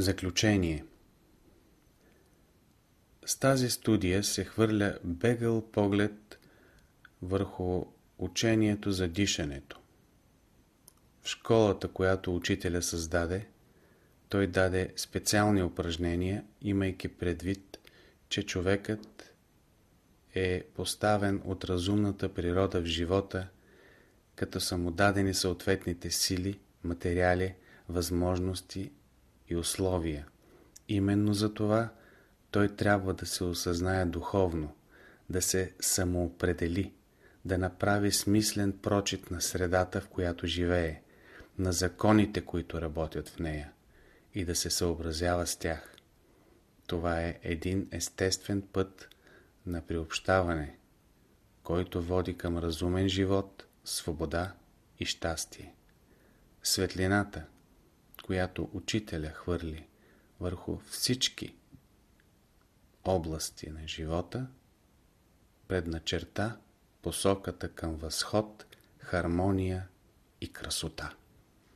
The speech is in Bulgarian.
Заключение С тази студия се хвърля бегъл поглед върху учението за дишането. В школата, която учителя създаде, той даде специални упражнения, имайки предвид, че човекът е поставен от разумната природа в живота, като са му дадени съответните сили, материали, възможности и условия. Именно за това той трябва да се осъзнае духовно, да се самоопредели, да направи смислен прочит на средата, в която живее, на законите, които работят в нея и да се съобразява с тях. Това е един естествен път на приобщаване, който води към разумен живот, свобода и щастие. Светлината, която учителя хвърли върху всички области на живота, предначерта посоката към възход, хармония и красота.